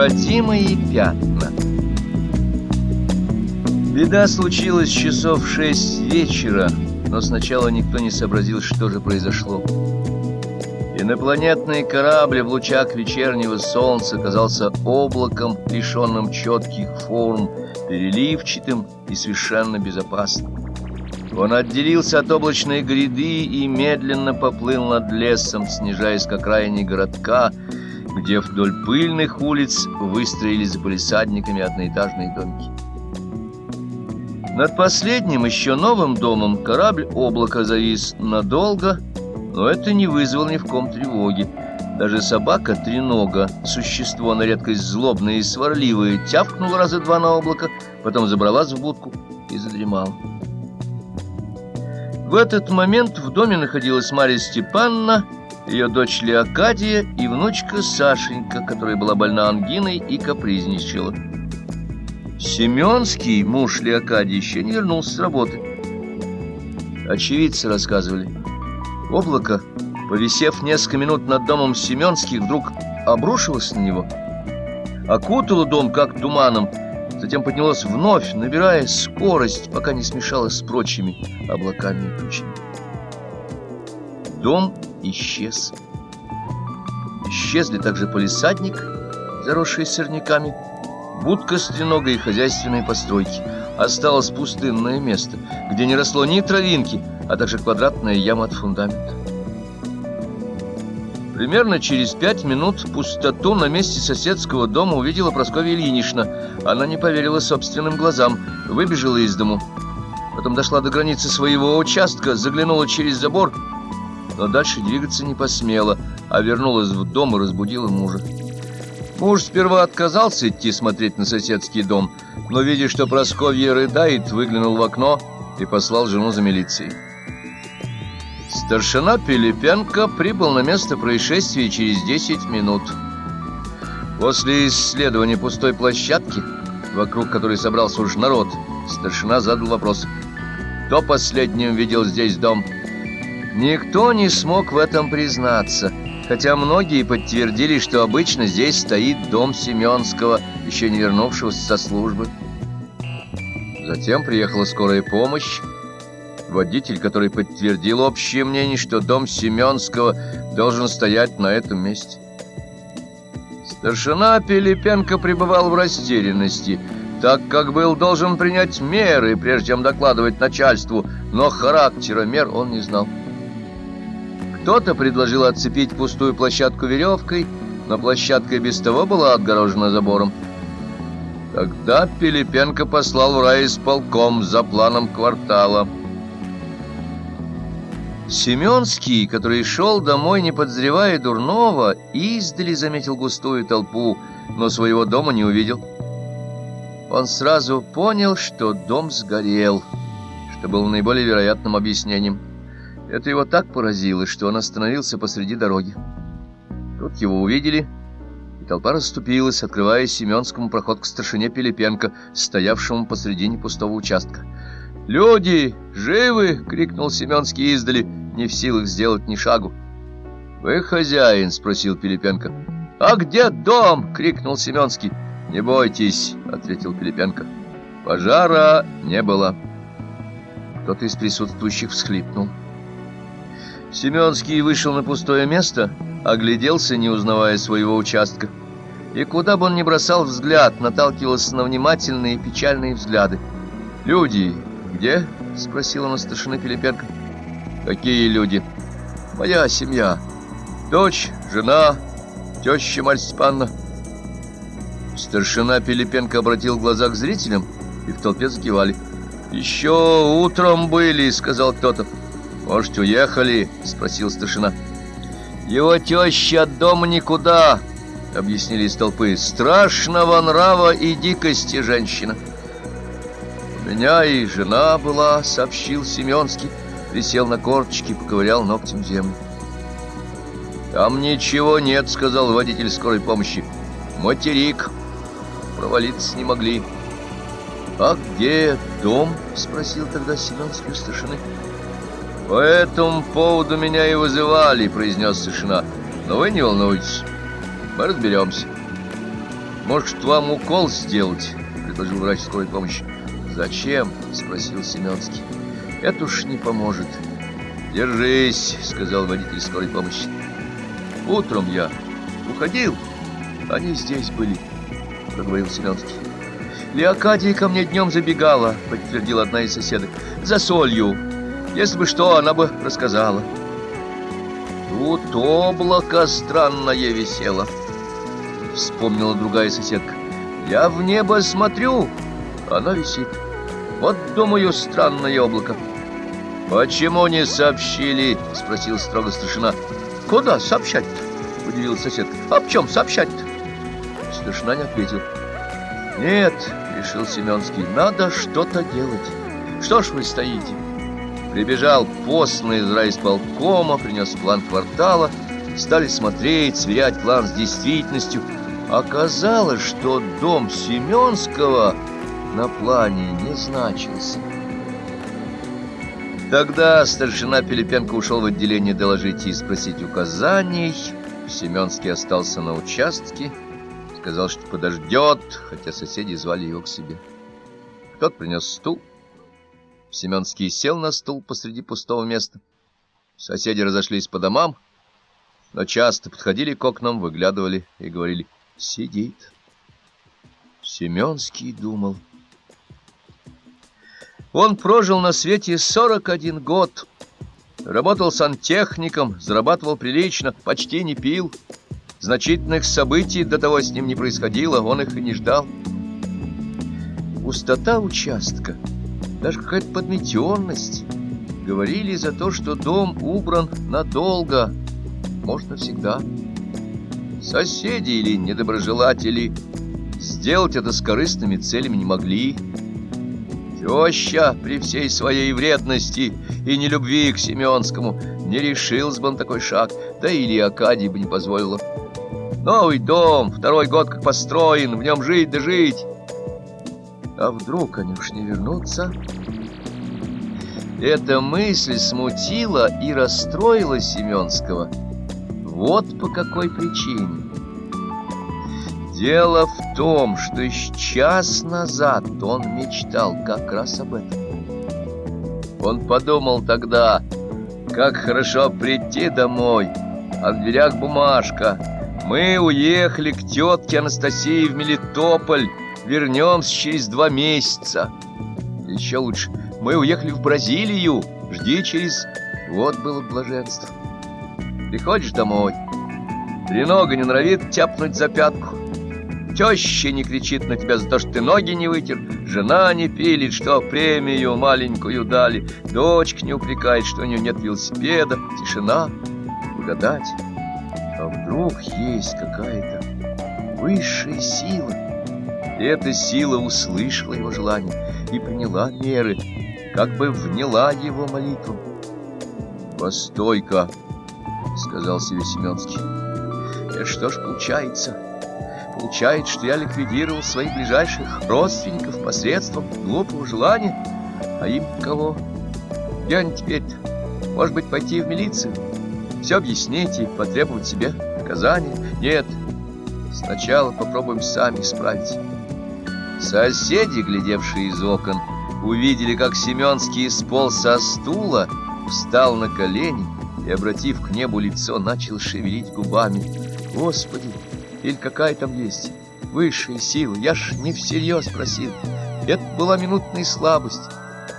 Родимые пятна Беда случилась часов шесть вечера, но сначала никто не сообразил, что же произошло. Инопланетный корабль в лучах вечернего солнца казался облаком, лишенным четких форм, переливчатым и совершенно безопасным. Он отделился от облачной гряды и медленно поплыл над лесом, снижаясь к окраине городка, где вдоль пыльных улиц выстроились за полисадниками одноэтажные домики. Над последним еще новым домом корабль облака завис надолго, но это не вызвало ни в ком тревоги. Даже собака тренога, существо на редкость злобное и сварливое, тявкнула раза два на облако, потом забралась в будку и задремала. В этот момент в доме находилась Марья Степановна, ее дочь Леокадия и внучка Сашенька, которая была больна ангиной и капризничала. Семенский, муж Леокадии, еще не вернулся с работы. Очевидцы рассказывали. Облако, повисев несколько минут над домом Семенских, вдруг обрушилось на него, окутало дом как туманом, затем поднялось вновь, набирая скорость, пока не смешалось с прочими облаками и тучами. Дом исчез. Исчезли также полисадник, заросший сорняками, будка с треногой и хозяйственные постройки. Осталось пустынное место, где не росло ни травинки, а также квадратная яма от фундамента. Примерно через пять минут пустоту на месте соседского дома увидела Прасковья Ильинична. Она не поверила собственным глазам, выбежала из дому. Потом дошла до границы своего участка, заглянула через забор, но дальше двигаться не посмела, а вернулась в дом и разбудила мужа. Муж сперва отказался идти смотреть на соседский дом, но, видя, что Прасковья рыдает, выглянул в окно и послал жену за милицией. Старшина Пилипенко прибыл на место происшествия через 10 минут. После исследования пустой площадки, вокруг которой собрался уж народ, старшина задал вопрос. Кто последним видел здесь дом? Никто не смог в этом признаться хотя многие подтвердили, что обычно здесь стоит дом Семенского, еще не вернувшегося со службы. Затем приехала скорая помощь, водитель, который подтвердил общее мнение, что дом Семенского должен стоять на этом месте. Старшина Пилипенко пребывал в растерянности, так как был должен принять меры, прежде чем докладывать начальству, но характера мер он не знал. Кто-то предложил отцепить пустую площадку веревкой, но площадка без того была отгорожена забором. Тогда Пилипенко послал в райисполком за планом квартала. Семенский, который шел домой, не подозревая дурного, издали заметил густую толпу, но своего дома не увидел. Он сразу понял, что дом сгорел, что было наиболее вероятным объяснением. Это его так поразило, что он остановился посреди дороги. Тут его увидели, и толпа расступилась, открывая Семенскому проход к старшине Пилипенко, стоявшему посредине пустого участка. «Люди, живы!» — крикнул Семенский издали, не в силах сделать ни шагу. «Вы хозяин?» — спросил Пилипенко. «А где дом?» — крикнул Семенский. «Не бойтесь», — ответил Пилипенко. «Пожара не было». Кто-то из присутствующих всхлипнул. Семенский вышел на пустое место, огляделся, не узнавая своего участка. И куда бы он ни бросал взгляд, наталкивался на внимательные печальные взгляды. «Люди где?» — спросил он у старшины Пилипенко. «Какие люди?» «Моя семья. Дочь, жена, теща Марья Степановна». Старшина Пилипенко обратил глаза к зрителям, и в толпе закивали. «Еще утром были», — сказал кто-то. «Может, уехали?» — спросил старшина. «Его теща от дома никуда», — объяснили из толпы. «Страшного нрава и дикости женщина». «У меня и жена была», — сообщил Семенский. Присел на корточки, поковырял ногтем землю. «Там ничего нет», — сказал водитель скорой помощи. «Материк. Провалиться не могли». «А где дом?» — спросил тогда Семенский у старшины. «По этому поводу меня и вызывали», — произнес старшина. «Но вы не волнуйтесь, мы разберемся». «Может, вам укол сделать?» — предложил врач скорой помощи. «Зачем?» — спросил Семенский. «Это уж не поможет». «Держись», — сказал водитель скорой помощи. «Утром я уходил, они здесь были», — проговорил Семенский. «Леокадия ко мне днем забегала», — подтвердила одна из соседок. «За солью. Если бы что, она бы рассказала». «Тут облако странное висело», — вспомнила другая соседка. «Я в небо смотрю, оно висит. Вот, думаю, странное облако». «Почему не сообщили?» — спросил строго старшина. «Куда сообщать-то?» — удивилась соседка. «А в чем сообщать-то?» Старшина не ответил. «Нет», — решил Семенский, — «надо что-то делать. Что ж вы стоите?» Прибежал постный из райисполкома, принес план квартала, стали смотреть, сверять план с действительностью. Оказалось, что дом Семенского на плане не значился. Тогда старшина Пилипенко ушел в отделение доложить и спросить указаний. Семенский остался на участке, сказал, что подождет, хотя соседи звали его к себе. Кто-то принес стул. Семенский сел на стул посреди пустого места. Соседи разошлись по домам, но часто подходили к окнам, выглядывали и говорили «Сидит». Семенский думал. Он прожил на свете 41 год, работал сантехником, зарабатывал прилично, почти не пил. Значительных событий до того с ним не происходило, он их и не ждал. Пустота участка — даже какая-то подметенность. Говорили за то, что дом убран надолго, может, навсегда. Соседи или недоброжелатели сделать это с корыстными целями не могли. Теща при всей своей вредности и нелюбви к Семенскому не решился бы на такой шаг, да и Леокадий бы не позволила. Новый дом, второй год как построен, в нем жить да жить. А вдруг они уж не вернутся? Эта мысль смутила и расстроила Семенского. Вот по какой причине. Дело в том, что еще час назад он мечтал как раз об этом. Он подумал тогда, как хорошо прийти домой, а в дверях бумажка. Мы уехали к тетке Анастасии в Мелитополь, Вернемся через два месяца. Еще лучше. Мы уехали в Бразилию. Жди через... Вот было блаженство. Приходишь домой. Тренога не норовит тяпнуть за пятку. Теща не кричит на тебя за то, что ты ноги не вытер. Жена не пилит, что премию маленькую дали. Дочка не упрекает, что у нее нет велосипеда. Тишина. Угадать. А вдруг есть какая-то высшая сила? Эта сила услышала его желание и приняла меры, как бы вняла его молитву. «Постой-ка!» — сказал себе Семенский. «Это что ж получается? Получается, что я ликвидировал своих ближайших родственников посредством глупого желания, а им кого? Где они теперь-то? Может быть, пойти в милицию? Все объяснить и потребовать себе наказания? Нет, сначала попробуем сами исправить». Соседи, глядевшие из окон, увидели, как Семенский сполз со стула, встал на колени и, обратив к небу лицо, начал шевелить губами. «Господи, или какая там есть высшая сила? Я ж не всерьез просил. Это была минутная слабость.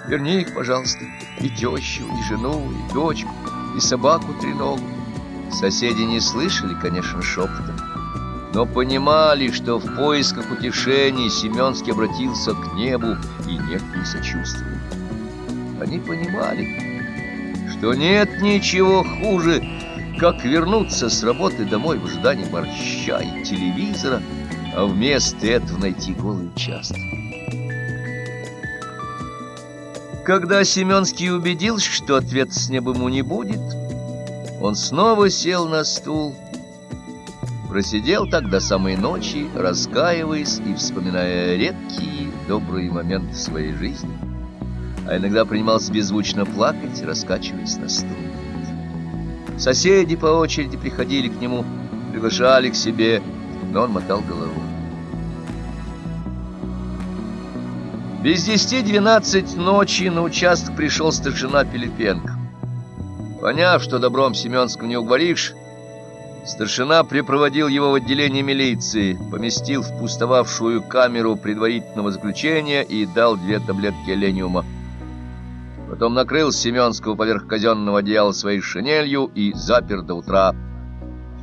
Верни их, пожалуйста, и тещу, и жену, и дочку, и собаку треногу». Соседи не слышали, конечно, шепота но понимали, что в поисках утешения Семенский обратился к небу и неким сочувствием. Они понимали, что нет ничего хуже, как вернуться с работы домой в ожидании борща и телевизора, а вместо этого найти голый участок. Когда Семенский убедился, что ответ с неба ему не будет, он снова сел на стул Просидел так до самой ночи, раскаиваясь и вспоминая редкие добрые моменты своей жизни, а иногда принимался беззвучно плакать, раскачиваясь на стуле. Соседи по очереди приходили к нему, приглашали к себе, но он мотал голову. Без десяти двенадцать ночи на участок пришел старшина Пилипенко. Поняв, что добром Семенского не уговоришь, старшина припроводил его в отделение милиции, поместил в пустовавшую камеру предварительного заключения и дал две таблетки лениума. Потом накрыл Семенского поверх казенного одеяла своей шинелью и запер до утра,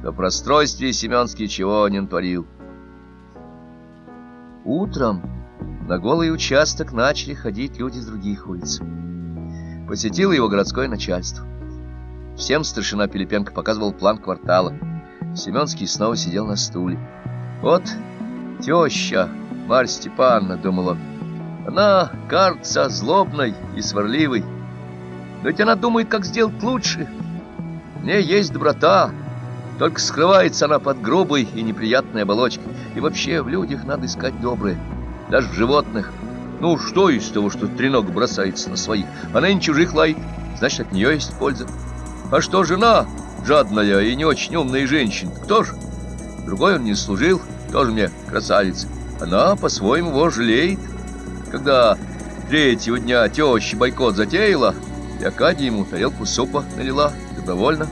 что в расстройстве Семенский чего не натворил. Утром на голый участок начали ходить люди с других улиц. Посетило его городское начальство. Всем старшина Пилипенко показывал план квартала. Семенский снова сидел на стуле. «Вот теща Марья Степановна», — думал он, — «она, кажется, злобной и сварливой. Но ведь она думает, как сделать лучше. В ней есть доброта, только скрывается она под грубой и неприятной оболочкой. И вообще в людях надо искать доброе» даже в животных. Ну, что из того, что треног бросается на своих? Она не чужих лает, значит, от нее есть польза. А что жена, жадная и не очень умная женщина, кто же? Другой он не служил, тоже мне красавица. Она по-своему его жалеет. Когда третьего дня теща бойкот затеяла, и Акадия ему тарелку супа налила добровольно.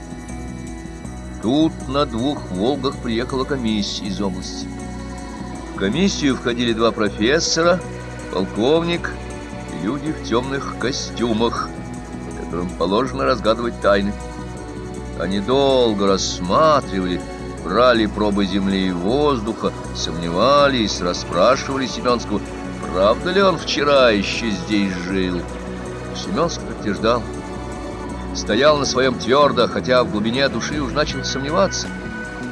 Тут на двух «Волгах» приехала комиссия из области. В комиссию входили два профессора, полковник и люди в темных костюмах, которым положено разгадывать тайны. Они долго рассматривали, брали пробы земли и воздуха, сомневались, расспрашивали Семенского, правда ли он вчера еще здесь жил. Семенский подтверждал. Стоял на своем твердо, хотя в глубине души уж начал сомневаться.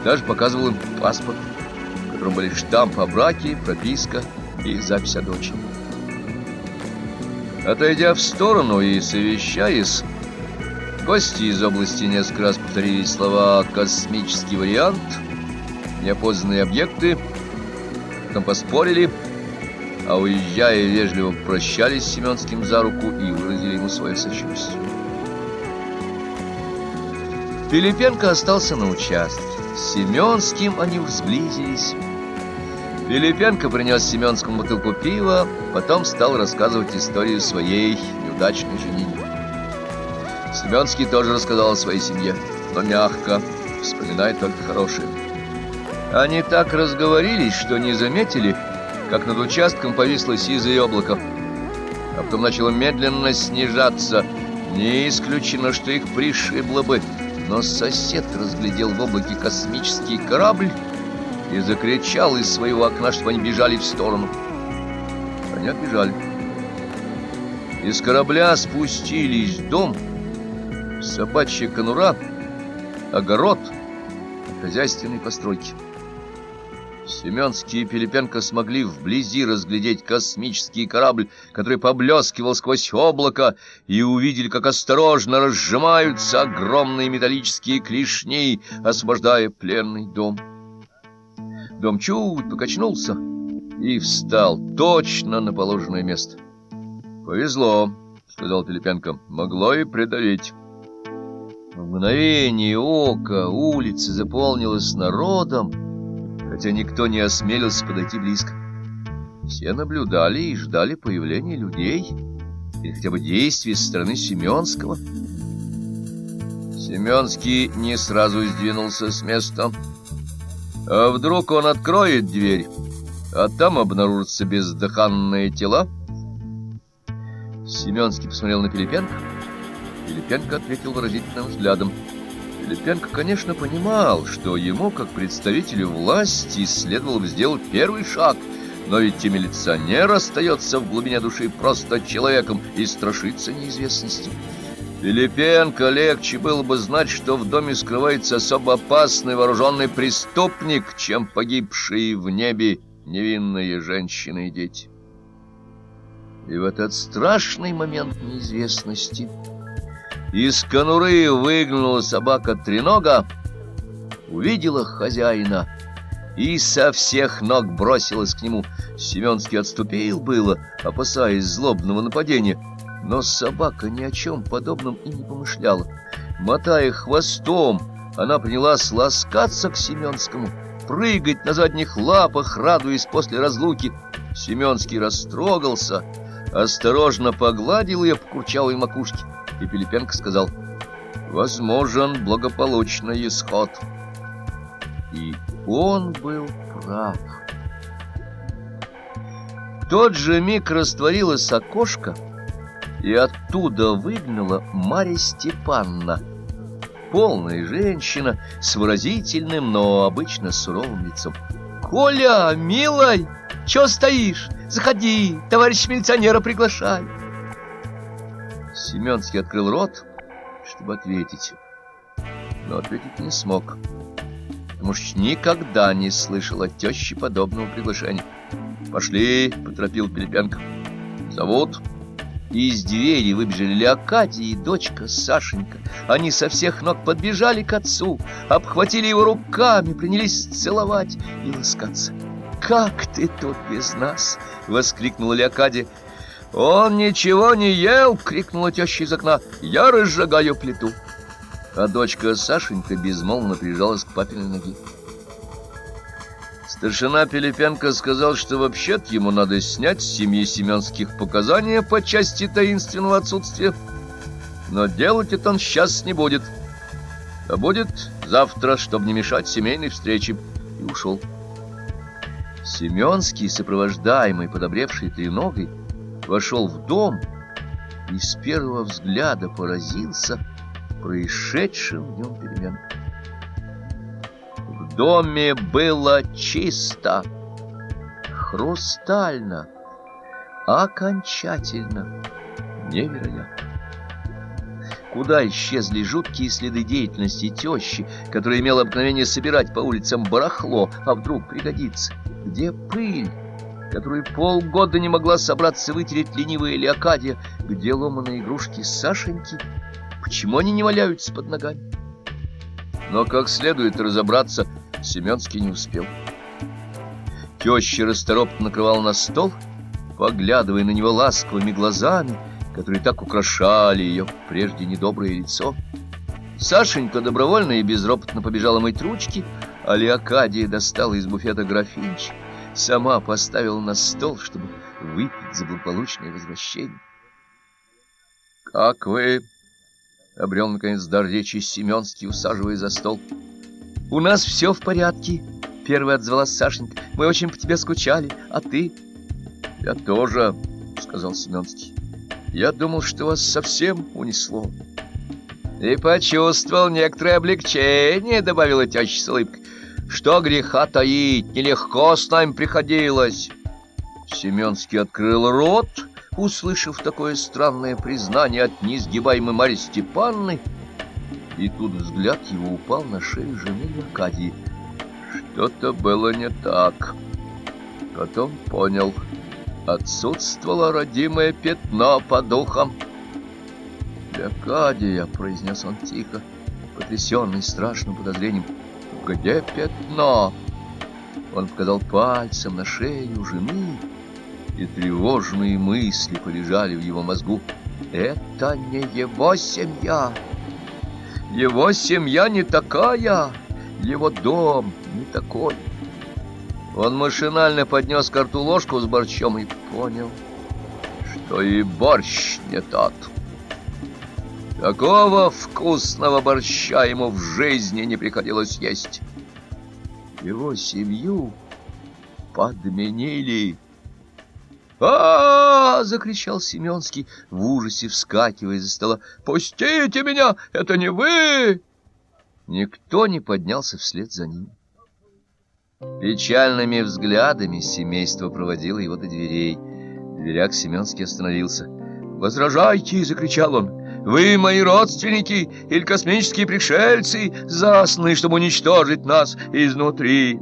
Даже показывал им паспорт котором были штамп о браке, прописка и запись о дочери. Отойдя в сторону и совещаясь, гости из области несколько раз повторили слова «космический вариант», «неопознанные объекты», потом поспорили, а уезжая вежливо прощались с Семенским за руку и выразили ему свое сочувствие. Филипенко остался на участке. С Семенским они сблизились. Филипенко принес Семенскому бутылку пива, потом стал рассказывать историю своей неудачной женитьбы. Семенский тоже рассказал о своей семье, но мягко, вспоминает только хорошее. Они так разговорились, что не заметили, как над участком повисло сизое облако, а потом начало медленно снижаться. Не исключено, что их пришибло бы, но сосед разглядел в облаке космический корабль, и закричал из своего окна, чтобы они бежали в сторону. Они отбежали. Из корабля спустились дом, собачья конура, огород, хозяйственные постройки. Семенский и Пилипенко смогли вблизи разглядеть космический корабль, который поблескивал сквозь облако, и увидели, как осторожно разжимаются огромные металлические клешни, освобождая пленный дом. Дом чуть покачнулся и встал точно на положенное место. «Повезло», — сказал Пилипенко, — «могло и придавить». В мгновение ока улица заполнилась народом, хотя никто не осмелился подойти близко. Все наблюдали и ждали появления людей или хотя бы действий со стороны Семенского. Семенский не сразу сдвинулся с места. А вдруг он откроет дверь, а там обнаружатся бездыханные тела? Семенский посмотрел на Пилипенко. Пилипенко ответил выразительным взглядом. Пилипенко, конечно, понимал, что ему, как представителю власти, следовало бы сделать первый шаг, но ведь и милиционер остается в глубине души просто человеком и страшится неизвестности. Филипенко легче было бы знать, что в доме скрывается особо опасный вооруженный преступник, чем погибшие в небе невинные женщины и дети. И в этот страшный момент неизвестности из конуры выглянула собака тренога, увидела хозяина и со всех ног бросилась к нему. Семенский отступил было, опасаясь злобного нападения, но собака ни о чем подобном и не помышляла. Мотая хвостом, она принялась ласкаться к Семенскому, прыгать на задних лапах, радуясь после разлуки. Семенский растрогался, осторожно погладил ее по курчавой макушке, и Пилипенко сказал, «Возможен благополучный исход». И он был прав. Тот же миг растворилось окошко, и оттуда выглянула Марья Степанна, полная женщина с выразительным, но обычно суровым лицом. «Коля, милой, чё стоишь? Заходи, товарищ милиционера приглашай!» Семенский открыл рот, чтобы ответить, но ответить не смог, потому что никогда не слышал от тещи подобного приглашения. «Пошли», — поторопил Пилипенко. «Зовут?» И из двери выбежали Леокадия и дочка Сашенька. Они со всех ног подбежали к отцу, обхватили его руками, принялись целовать и ласкаться. «Как ты тут без нас?» — воскликнула Леокадия. «Он ничего не ел!» — крикнула теща из окна. «Я разжигаю плиту!» А дочка Сашенька безмолвно прижалась к папиной ноге. Старшина Пилипенко сказал, что вообще-то ему надо снять с семьи Семенских показания по части таинственного отсутствия. Но делать это он сейчас не будет. А будет завтра, чтобы не мешать семейной встрече. И ушел. Семенский, сопровождаемый подобревшей треногой, вошел в дом и с первого взгляда поразился происшедшим в нем переменам доме было чисто, хрустально, окончательно, невероятно. Куда исчезли жуткие следы деятельности тещи, которая имела обыкновение собирать по улицам барахло, а вдруг пригодится? Где пыль, которую полгода не могла собраться вытереть ленивая Леокадия? Где ломаные игрушки Сашеньки? Почему они не валяются под ногами? Но как следует разобраться, Семенский не успел. Теща расторопно накрывала на стол, поглядывая на него ласковыми глазами, которые так украшали ее прежде недоброе лицо. Сашенька добровольно и безропотно побежала мыть ручки, а Леокадия достала из буфета графинчик, сама поставила на стол, чтобы выпить за благополучное возвращение. «Как вы?» — обрел, наконец, дар речи Семенский, усаживая за стол — «У нас все в порядке», — первая отзвалась Сашенька. «Мы очень по тебе скучали, а ты?» «Я тоже», — сказал Семенский. «Я думал, что вас совсем унесло». «И почувствовал некоторое облегчение», — добавила теща с улыбкой. «Что греха таить, нелегко с нами приходилось». Семенский открыл рот, услышав такое странное признание от неизгибаемой Марьи Степанны, и тут взгляд его упал на шею жены Аркадии. Что-то было не так. Потом понял. Отсутствовало родимое пятно по духам. «Аркадия», — произнес он тихо, потрясенный страшным подозрением, — «где пятно?» Он показал пальцем на шею жены, и тревожные мысли полежали в его мозгу. «Это не его семья!» Его семья не такая, его дом не такой. Он машинально поднес к рту ложку с борщом и понял, что и борщ не тот. Такого вкусного борща ему в жизни не приходилось есть. Его семью подменили а, -а, -а, закричал Семенский, в ужасе вскакивая из-за стола. «Пустите меня! Это не вы!» Никто не поднялся вслед за ним. Печальными взглядами семейство проводило его до дверей. В дверях Семенский остановился. «Возражайте!» — закричал он. «Вы мои родственники или космические пришельцы, засланы, чтобы уничтожить нас изнутри!»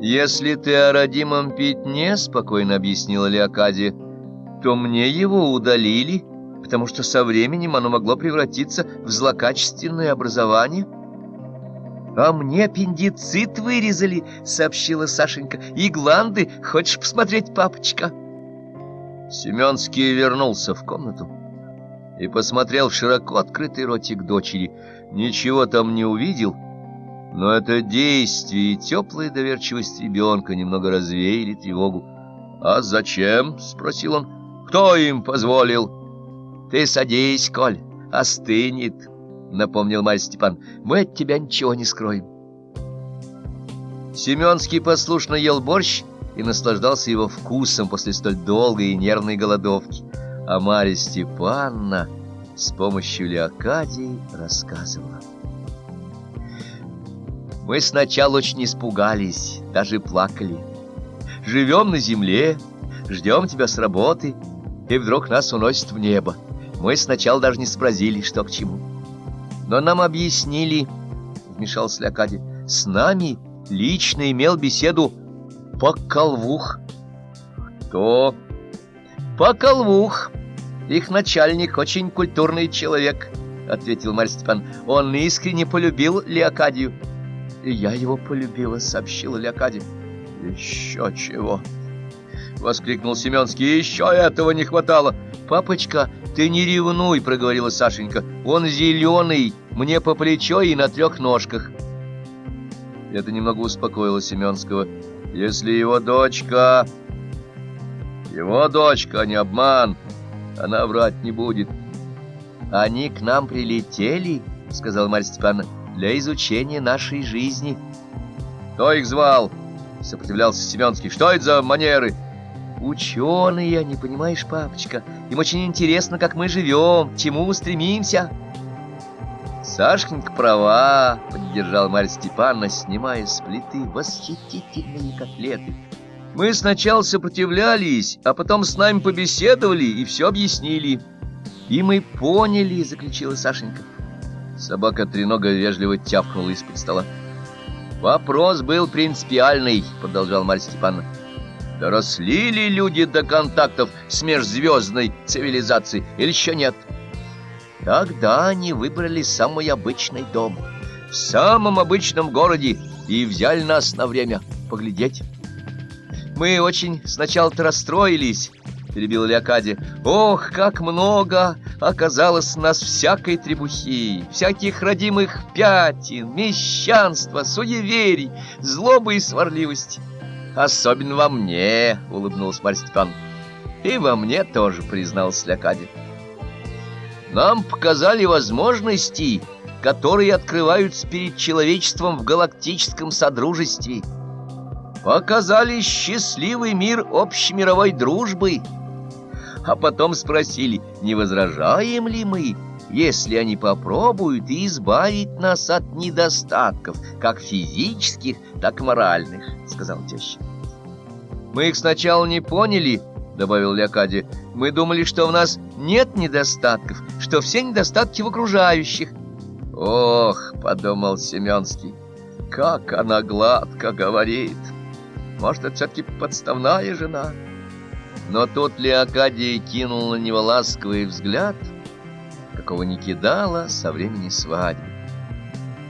«Если ты о родимом пятне, — спокойно объяснила Леокадия, — то мне его удалили, потому что со временем оно могло превратиться в злокачественное образование». «А мне аппендицит вырезали», — сообщила Сашенька. «И гланды. Хочешь посмотреть, папочка?» Семенский вернулся в комнату и посмотрел в широко открытый ротик дочери. Ничего там не увидел — но это действие и теплая доверчивость ребенка немного развеяли тревогу. «А зачем?» — спросил он. «Кто им позволил?» «Ты садись, Коль, остынет», — напомнил Марь Степан. «Мы от тебя ничего не скроем». Семенский послушно ел борщ и наслаждался его вкусом после столь долгой и нервной голодовки. А Марья Степановна с помощью Леокадии рассказывала. Мы сначала очень испугались, даже плакали. Живем на земле, ждем тебя с работы, и вдруг нас уносит в небо. Мы сначала даже не сообразили, что к чему. Но нам объяснили, вмешался Леокадий, с нами лично имел беседу Поколвух. Кто? Поколвух. Их начальник очень культурный человек, ответил Марь Степан. Он искренне полюбил Леокадию. И я его полюбила, сообщила Леокадия. Еще чего? Воскликнул Семенский. Еще этого не хватало. Папочка, ты не ревнуй, проговорила Сашенька. Он зеленый, мне по плечо и на трех ножках. Это немного успокоило Семенского. Если его дочка... Его дочка, не обман, она врать не будет. Они к нам прилетели, сказал Марья Степановна, для изучения нашей жизни. Кто их звал? Сопротивлялся Семенский. Что это за манеры? Ученые, не понимаешь, папочка. Им очень интересно, как мы живем, чему стремимся. Сашкинка права, поддержал Марья Степановна, снимая с плиты восхитительные котлеты. Мы сначала сопротивлялись, а потом с нами побеседовали и все объяснили. И мы поняли, заключила Сашенька. Собака тренога вежливо тявкнула из-под стола. Вопрос был принципиальный, продолжал Марья Степановна. Доросли ли люди до контактов с межзвездной цивилизацией или еще нет? Тогда они выбрали самый обычный дом в самом обычном городе и взяли нас на время поглядеть. Мы очень сначала-то расстроились, перебил Леокадия. Ох, как много оказалось нас всякой требухи, всяких родимых пятен, мещанства, суеверий, злобы и сварливости. Особенно во мне, улыбнулся Марья Степан. И во мне тоже, признался Леокадия. Нам показали возможности, которые открываются перед человечеством в галактическом содружестве. Показали счастливый мир общемировой дружбы. А потом спросили, не возражаем ли мы, если они попробуют избавить нас от недостатков, как физических, так и моральных, сказал теща. Мы их сначала не поняли, — добавил Леокадия. «Мы думали, что в нас нет недостатков, что все недостатки в окружающих». «Ох», — подумал Семенский, — «как она гладко говорит! Может, это все-таки подставная жена?» Но тут Леокадия кинул на него ласковый взгляд, какого не кидала со времени свадьбы.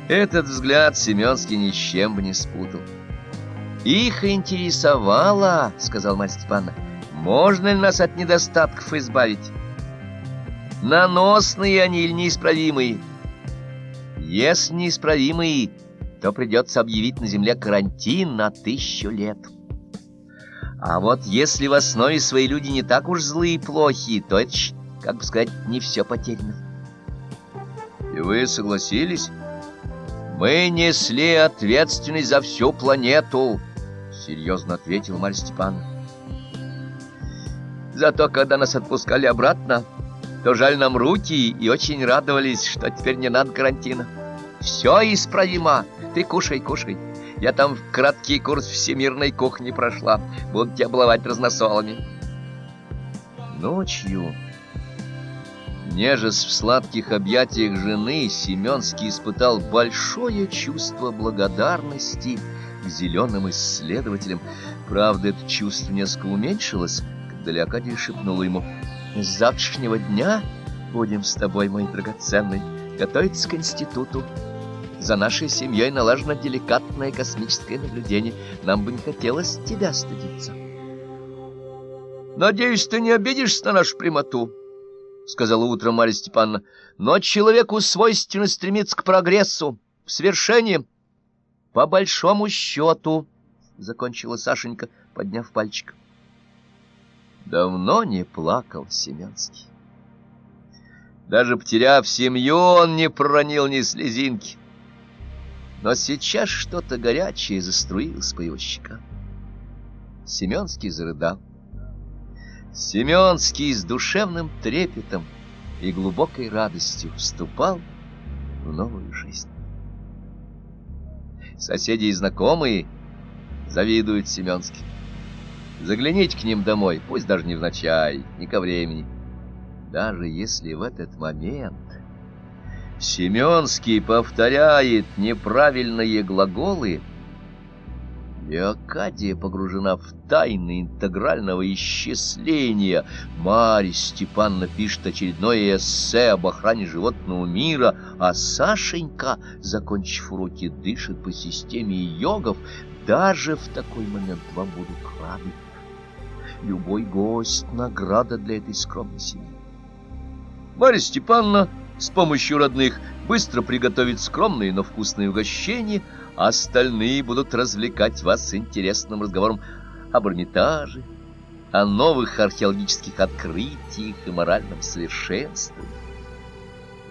Этот взгляд Семенский ни с чем бы не спутал. «Их интересовало, — сказал Марья Степановна, — можно ли нас от недостатков избавить? Наносные они или неисправимые? Если неисправимые, то придется объявить на земле карантин на тысячу лет. А вот если в основе свои люди не так уж злые и плохие, то это, как бы сказать, не все потеряно. И вы согласились? Мы несли ответственность за всю планету, серьезно ответил Марья Степановна. Зато когда нас отпускали обратно, то жаль нам руки и очень радовались, что теперь не надо карантина. Все исправимо. Ты кушай, кушай. Я там краткий курс всемирной кухни прошла. Буду тебя баловать разносолами. Ночью, нежесть в сладких объятиях жены, Семенский испытал большое чувство благодарности к зеленым исследователям. Правда, это чувство несколько уменьшилось, когда Леокадия шепнула ему, «С завтрашнего дня будем с тобой, мой драгоценный, готовиться к институту. За нашей семьей налажено деликатное космическое наблюдение. Нам бы не хотелось тебя стыдиться». «Надеюсь, ты не обидишься на нашу прямоту», — сказала утром Марья Степановна. «Но человеку свойственно стремиться к прогрессу, к свершениям. По большому счету», — закончила Сашенька, подняв пальчик. Давно не плакал Семенский. Даже потеряв семью, он не проронил ни слезинки. Но сейчас что-то горячее заструилось по его щекам. Семенский зарыдал. Семенский с душевным трепетом и глубокой радостью вступал в новую жизнь. Соседи и знакомые завидуют Семенским. Загляните к ним домой, пусть даже не в ночай, не ко времени. Даже если в этот момент Семенский повторяет неправильные глаголы, Леокадия погружена в тайны интегрального исчисления. Марья Степановна пишет очередное эссе об охране животного мира, а Сашенька, закончив уроки, дышит по системе йогов. Даже в такой момент вам будут рады. Любой гость — награда для этой скромной семьи. Марья Степановна с помощью родных быстро приготовит скромные, но вкусные угощения, а остальные будут развлекать вас интересным разговором об Эрмитаже, о новых археологических открытиях и моральном совершенстве.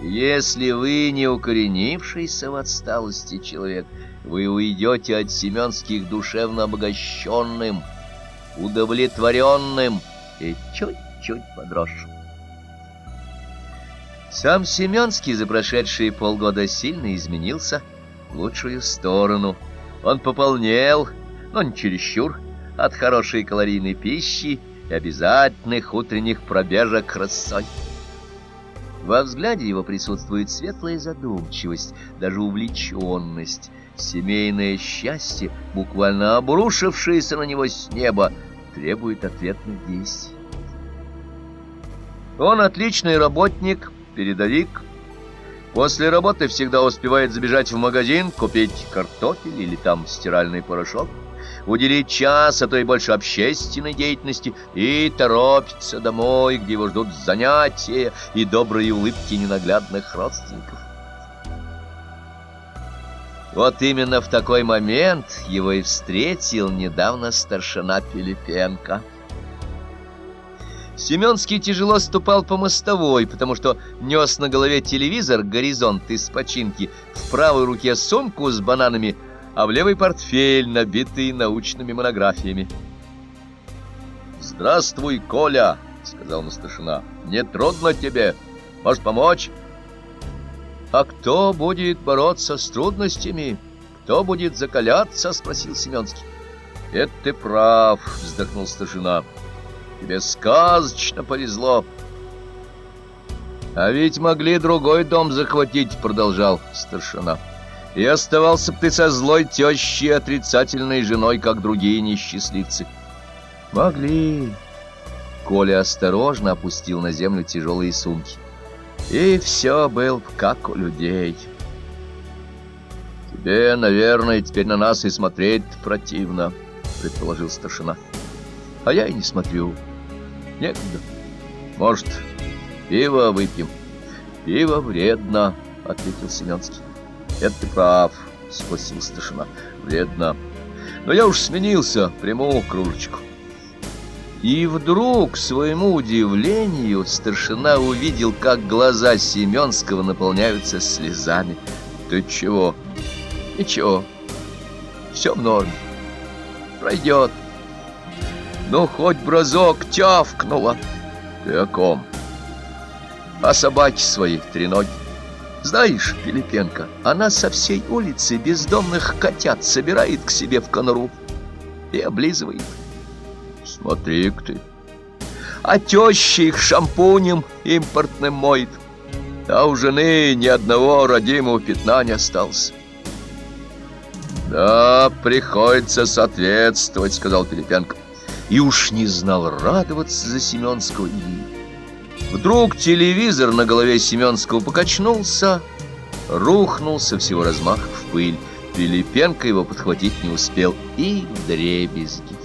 Если вы не укоренившийся в отсталости человек, вы уйдете от Семенских душевно обогащенным, удовлетворенным и чуть-чуть подросшим. Сам Семенский за прошедшие полгода сильно изменился в лучшую сторону. Он пополнел, но не чересчур, от хорошей калорийной пищи и обязательных утренних пробежек рысой. Во взгляде его присутствует светлая задумчивость, даже увлеченность. Семейное счастье, буквально обрушившееся на него с неба, требует ответных действий. Он отличный работник, передовик. После работы всегда успевает забежать в магазин, купить картофель или там стиральный порошок, уделить час, а то и больше общественной деятельности и торопиться домой, где его ждут занятия и добрые улыбки ненаглядных родственников. Вот именно в такой момент его и встретил недавно старшина Пилипенко. Семенский тяжело ступал по мостовой, потому что нес на голове телевизор «Горизонт» из починки, в правой руке сумку с бананами, а в левый портфель, набитый научными монографиями. «Здравствуй, Коля!» — сказал ему старшина. «Не трудно тебе? Можешь помочь?» «А кто будет бороться с трудностями? Кто будет закаляться?» — спросил Семенский. «Это ты прав», — вздохнул старшина. Тебе сказочно повезло. А ведь могли другой дом захватить, продолжал старшина. И оставался бы ты со злой тещей отрицательной женой, как другие несчастливцы. Могли. Коля осторожно опустил на землю тяжелые сумки. И все был как у людей. Тебе, наверное, теперь на нас и смотреть противно, предположил старшина. А я и не смотрю. Некогда. Может, пиво выпьем? Пиво вредно, ответил Семенский. Это ты прав, спросил старшина. Вредно. Но я уж сменился, приму кружечку. И вдруг, к своему удивлению, старшина увидел, как глаза Семенского наполняются слезами. Ты чего? Ничего. Все в норме. Пройдет. Ну, хоть бразок тявкнула. Ты о ком? О собаке своей, треноги. Знаешь, Пилипенко, она со всей улицы бездомных котят собирает к себе в конуру и облизывает. Смотри-ка ты. А теща их шампунем импортным моет. А у жены ни одного родимого пятна не осталось. «Да, приходится соответствовать», — сказал Пилипенко и уж не знал, радоваться за Семенского или Вдруг телевизор на голове Семенского покачнулся, рухнулся всего размах в пыль. Пилипенко его подхватить не успел и дребезги.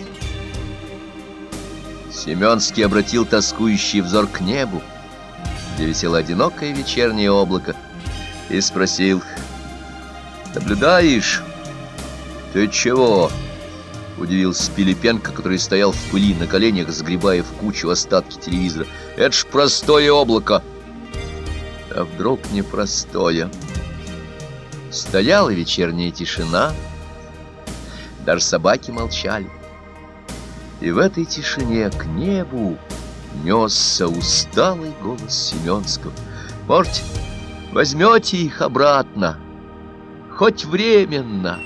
Семенский обратил тоскующий взор к небу, где висело одинокое вечернее облако, и спросил, «Наблюдаешь? Ты чего?» Удивился Пилипенко, который стоял в пыли на коленях, сгребая в кучу остатки телевизора. Это ж простое облако. А вдруг непростое? Стояла вечерняя тишина, даже собаки молчали. И в этой тишине к небу несся усталый голос Семенского. «Может, возьмете их обратно, хоть временно?»